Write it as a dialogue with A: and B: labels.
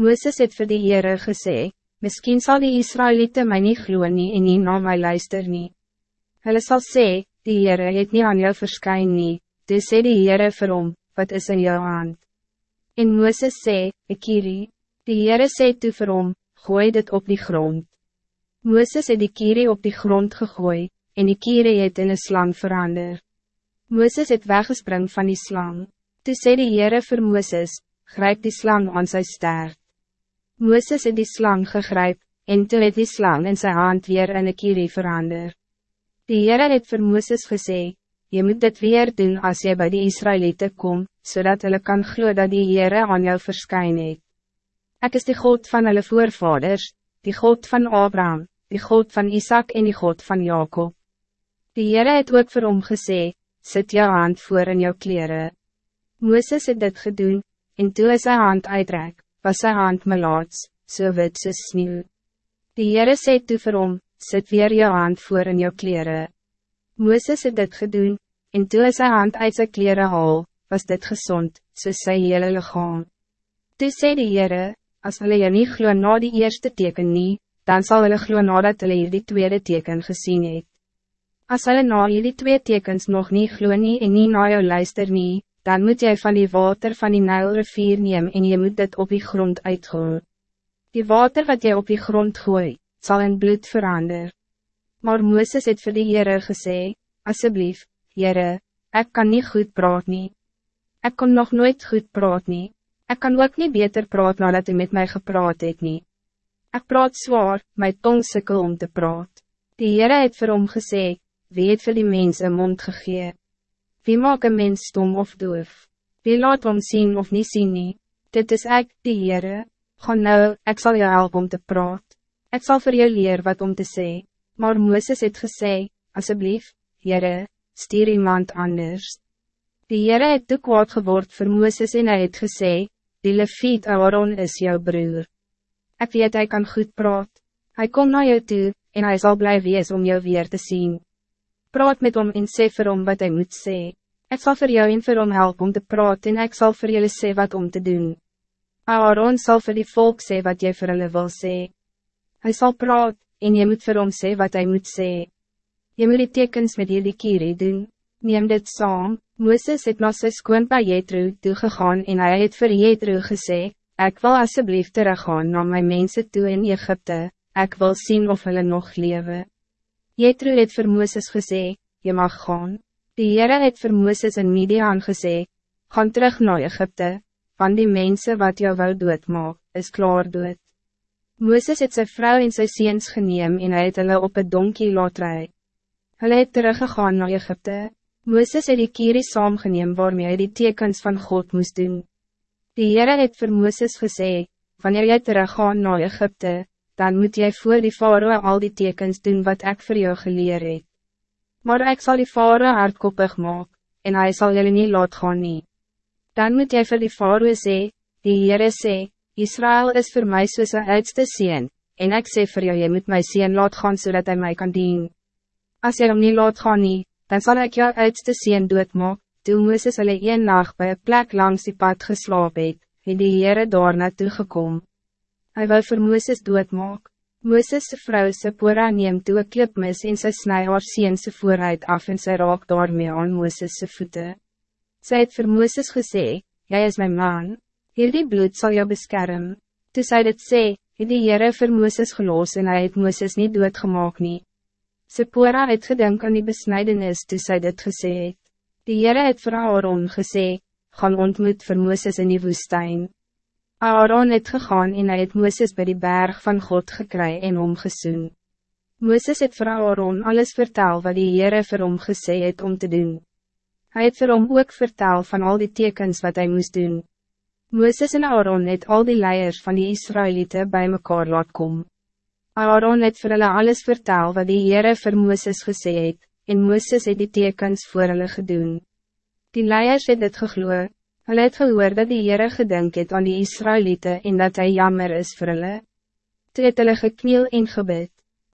A: Mooses het vir die Heere gesê, Misschien zal die Israëlieten mij niet gloeien nie en nie na my luister nie. Hulle sal sê, die Heere het nie aan jou verskyn nie, toe sê die Heere vir hom, wat is in jou hand? En Mooses sê, Ekiri, die Heere sê toe vir hom, gooi dit op die grond. Mooses het die kierie op die grond gegooi, en die kierie het in een slang verander. Mooses het weggespring van die slang. Toe sê die Heere vir Mooses, grijp die slang aan sy sterk. Mooses het die slang gegryp, en toe het die slang in zijn hand weer in een kierie verander. Die Heere het vir Mooses gesê, Je moet dit weer doen als je bij die Israëlieten kom, zodat hulle kan glo dat die Heere aan jou verskyn het. Ek is die God van hulle voorvaders, die God van Abraham, die God van Isaac en die God van Jacob. Die Heere het ook vir hom gesê, Sit jou hand voor in jou kleren. Mooses het dit gedoen, en toe is sy hand uitrek, was sy hand melaats, so wit soos sneeuw. Die Heere sê toe vir hom, sit weer jou hand voor in jou kleren. Mooses het dit gedoen, en toe hy sy hand uit sy kleren haal, was dit gezond, soos sy hele lichaam. Toe sê die Heere, as hulle jy nie glo na die eerste teken nie, dan zal hulle glo nadat hulle hier die tweede teken gezien het. As hulle na die twee tekens nog niet glo nie en nie na jou luister nie, dan moet jij van die water van die Nijlrivier neem en je moet dit op die grond uitgooien. Die water wat jy op die grond gooi, zal in bloed verander. Maar Mooses het vir die Heere gesê, Asseblief, Heere, ik kan niet goed praat nie. Ek kon nog nooit goed praat nie. Ek kan ook niet beter praat nadat hy met mij gepraat het nie. Ek praat zwaar, my tong sikkel om te praat. Die Heere het vir hom gesê, wie het vir die mens een mond gegee? Wie maak een mens stom of doof? Wie laat hom zien of niet zien nie? Dit is ik, die Heere. Ga nou, ik zal jou helpen om te praat. Ik zal voor jou leer wat om te zeggen. Maar Mooses het gesê, alsjeblieft, Heere, stuur iemand anders. Die Heere het te kwaad geword voor Mooses en hy het gesê, die leviet Aaron is jouw broer. Ik weet hij kan goed praat. Hij komt naar jou toe, en hij zal blijven wees om jou weer te zien. Praat met hom en sê vir hom wat hij moet sê. Ik zal voor jou en vir hom help om te praten en ik zal voor jullie sê wat om te doen. Aaron zal voor die volk sê wat jy vir hulle wil sê. Hij zal praat, en je moet vir hom sê wat hij moet sê. Je moet die tekens met jullie kierie doen. Neem dit saam, Mooses het na sy skoon by Jethro toegegaan en hij het vir Jethro gesê, Ik wil alsjeblieft teruggaan naar mijn mensen toe in Egypte, ik wil zien of hulle nog leven. Jethro het vir Mooses gesê, je mag gaan. Die Heere het vir Mooses in Midian gesê, gaan terug naar Egypte, want die mensen wat jou wou doodmaak, is klaar dood. Mooses het sy vrou en sy seens geneem en hy het hulle op een donkie laat rij. Hulle het teruggegaan naar Egypte. Mooses het die kierie saamgeneem waarmee hy die tekens van God moest doen. Die Heere het vir Mooses gesê, wanneer jy teruggaan naar Egypte, dan moet jij voor die farao al die tekens doen wat ik voor jou geleerd heb. Maar ik zal die farao hardkoppig maken, en hij zal jullie niet laat gaan nie. Dan moet jij voor die farao sê, die Heere sê, Israël is voor mij soos een oudste sien, en ik sê voor jou, je moet mij sien laat gaan zodat hij mij kan dienen. Als jy hom niet laat gaan nie, dan zal ik jou oudste sien doodmaak, toe Mooses hulle een nacht bij een plek langs die pad geslaap het, en die Heere daar naartoe gekomen. Hij wil vir Mooses doodmaak. Mooses' vrou Sephora neem toe een klipmis en sy snij haar seense vooruit af en sy raak daarmee aan Mooses' voeten. Sy het vir Mooses gesê, Jy is mijn man, hierdie bloed zal jou beschermen. Toe sy dit sê, het die Heere vir Mooses geloos en hy het Mooses nie doodgemaak nie. Sephora het gedink aan die besnijdenis toe sy dit gesê het. Die Heere het vir Aaron gesê, gaan ontmoet vir Mooses in die woestijn. Aaron het gegaan en hy het Mooses bij die berg van God gekry en omgesoen. Mooses het vir Aaron alles vertel wat die Heere vir hom gesê het om te doen. Hij het vir hom ook vertel van al die tekens wat hij moest doen. Mooses en Aaron het al die leiers van die Israëlieten bij mekaar laat kom. Aaron het vir hulle alles vertel wat die Heere vir Mooses gesê het, en Mooses het die tekens voor hulle gedoen. Die leiers het dit gegloeid. Hulle het gehoor dat die Heere gedink het aan die Israëlieten en dat hij jammer is vir hulle. Toe het hulle gekniel en gebid.